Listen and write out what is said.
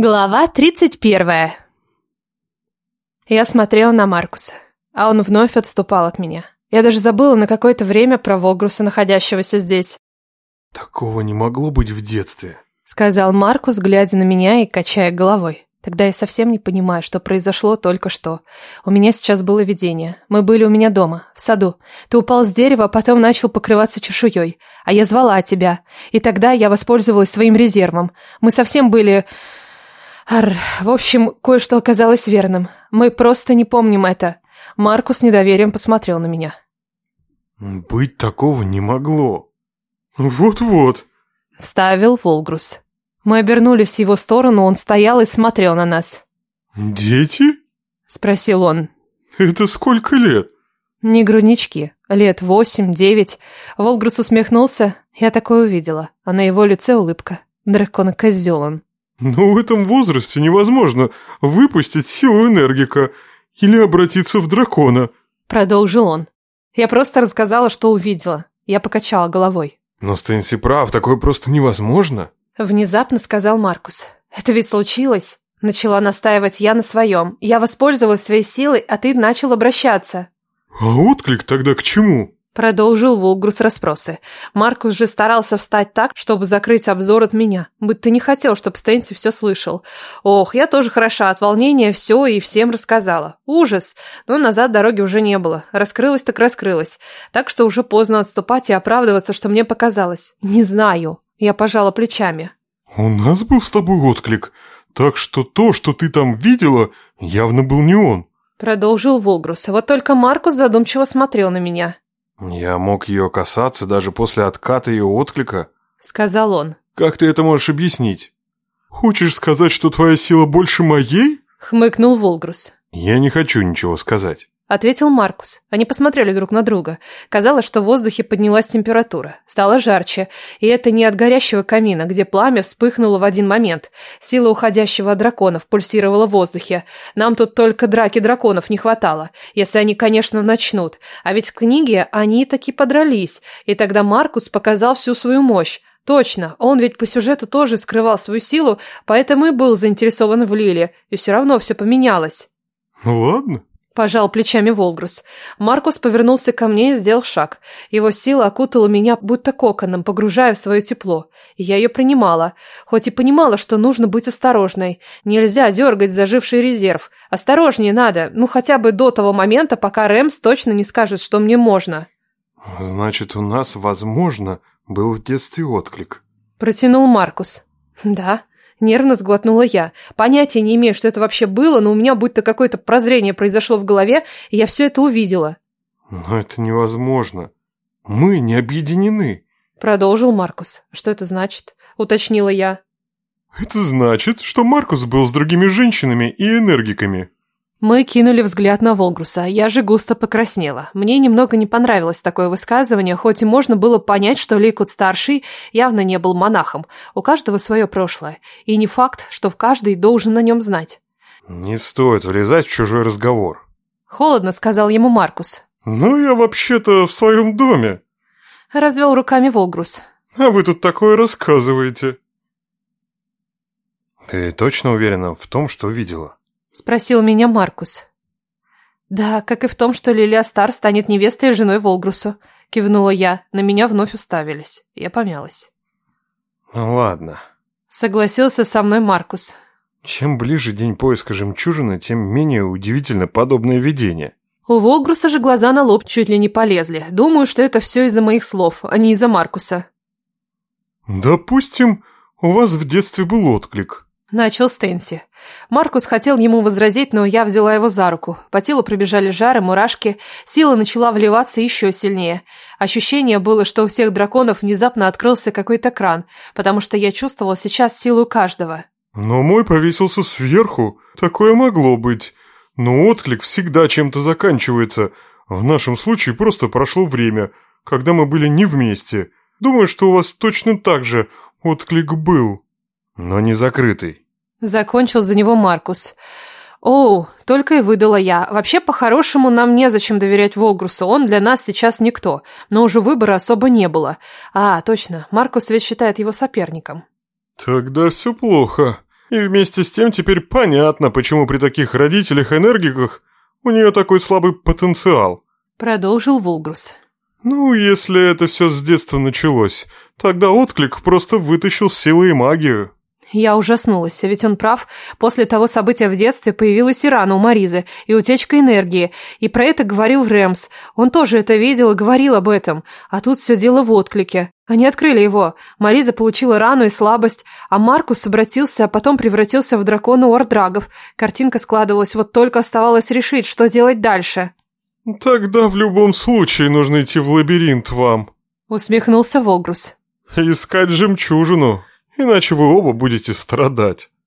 Глава 31. Я смотрела на Маркуса, а он вновь отступал от меня. Я даже забыла на какое-то время про Волгруса, находящегося здесь. «Такого не могло быть в детстве», — сказал Маркус, глядя на меня и качая головой. Тогда я совсем не понимаю, что произошло только что. У меня сейчас было видение. Мы были у меня дома, в саду. Ты упал с дерева, а потом начал покрываться чешуей. А я звала тебя. И тогда я воспользовалась своим резервом. Мы совсем были... Ар, в общем, кое-что оказалось верным. Мы просто не помним это. Маркус с недоверием посмотрел на меня. «Быть такого не могло. Вот-вот», — вставил Волгрус. Мы обернулись в его сторону, он стоял и смотрел на нас. «Дети?» — спросил он. «Это сколько лет?» «Не груднички. Лет восемь-девять». Волгрус усмехнулся. Я такое увидела. А на его лице улыбка. Дракон-козел он. Но в этом возрасте невозможно выпустить силу энергика или обратиться в дракона. Продолжил он. Я просто рассказала, что увидела. Я покачала головой. Но Стэнси прав, такое просто невозможно. Внезапно сказал Маркус. Это ведь случилось. Начала настаивать я на своем. Я воспользовалась своей силой, а ты начал обращаться. А отклик тогда к чему? Продолжил Волгрус расспросы. Маркус же старался встать так, чтобы закрыть обзор от меня. Будто не хотел, чтобы Стэнси все слышал. Ох, я тоже хороша от волнения все и всем рассказала. Ужас! Но назад дороги уже не было. Раскрылась так раскрылась. Так что уже поздно отступать и оправдываться, что мне показалось. Не знаю. Я пожала плечами. У нас был с тобой отклик. Так что то, что ты там видела, явно был не он. Продолжил Волгрус. Вот только Маркус задумчиво смотрел на меня. «Я мог ее касаться даже после отката ее отклика», — сказал он. «Как ты это можешь объяснить? Хочешь сказать, что твоя сила больше моей?» — хмыкнул Волгрус. «Я не хочу ничего сказать» ответил Маркус. Они посмотрели друг на друга. Казалось, что в воздухе поднялась температура. Стало жарче. И это не от горящего камина, где пламя вспыхнуло в один момент. Сила уходящего от драконов пульсировала в воздухе. Нам тут только драки драконов не хватало. Если они, конечно, начнут. А ведь в книге они таки подрались. И тогда Маркус показал всю свою мощь. Точно, он ведь по сюжету тоже скрывал свою силу, поэтому и был заинтересован в Лиле. И все равно все поменялось. «Ладно», Пожал плечами Волгрус. Маркус повернулся ко мне и сделал шаг. Его сила окутала меня будто коконом, погружая в свое тепло. И я ее принимала. Хоть и понимала, что нужно быть осторожной. Нельзя дергать заживший резерв. Осторожнее надо. Ну, хотя бы до того момента, пока Рэмс точно не скажет, что мне можно. «Значит, у нас, возможно, был в детстве отклик». Протянул Маркус. «Да». Нервно сглотнула я. Понятия не имею, что это вообще было, но у меня будто какое-то прозрение произошло в голове, и я все это увидела. «Но это невозможно. Мы не объединены», — продолжил Маркус. «Что это значит?» — уточнила я. «Это значит, что Маркус был с другими женщинами и энергиками». Мы кинули взгляд на Волгруса, я же густо покраснела. Мне немного не понравилось такое высказывание, хоть и можно было понять, что Лейкут-старший явно не был монахом. У каждого свое прошлое, и не факт, что в каждый должен на нем знать. «Не стоит влезать в чужой разговор», — холодно сказал ему Маркус. «Ну, я вообще-то в своем доме», — развел руками Волгрус. «А вы тут такое рассказываете». «Ты точно уверена в том, что видела?» Спросил меня Маркус. Да, как и в том, что Лилия Стар станет невестой и женой Волгрусу. Кивнула я, на меня вновь уставились. Я помялась. Ну ладно. Согласился со мной Маркус. Чем ближе день поиска жемчужины, тем менее удивительно подобное видение. У Волгруса же глаза на лоб чуть ли не полезли. Думаю, что это все из-за моих слов, а не из-за Маркуса. «Допустим, у вас в детстве был отклик», Начал Стэнси. Маркус хотел ему возразить, но я взяла его за руку. По телу пробежали жары, мурашки. Сила начала вливаться еще сильнее. Ощущение было, что у всех драконов внезапно открылся какой-то кран, потому что я чувствовала сейчас силу каждого. Но мой повесился сверху. Такое могло быть. Но отклик всегда чем-то заканчивается. В нашем случае просто прошло время, когда мы были не вместе. Думаю, что у вас точно так же отклик был но не закрытый. Закончил за него Маркус. Оу, только и выдала я. Вообще, по-хорошему, нам незачем доверять Волгрусу, он для нас сейчас никто. Но уже выбора особо не было. А, точно, Маркус ведь считает его соперником. Тогда все плохо. И вместе с тем теперь понятно, почему при таких родителях-энергиках у нее такой слабый потенциал. Продолжил Вулгрус. Ну, если это все с детства началось, тогда отклик просто вытащил силы и магию. Я ужаснулась, ведь он прав. После того события в детстве появилась и рана у Маризы, и утечка энергии. И про это говорил Рэмс. Он тоже это видел и говорил об этом. А тут все дело в отклике. Они открыли его. Мариза получила рану и слабость, а Маркус обратился, а потом превратился в дракона Ордрагов. Картинка складывалась, вот только оставалось решить, что делать дальше. «Тогда в любом случае нужно идти в лабиринт вам», — усмехнулся Волгрус. «Искать жемчужину» иначе вы оба будете страдать.